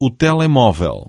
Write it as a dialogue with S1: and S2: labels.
S1: o telemóvel.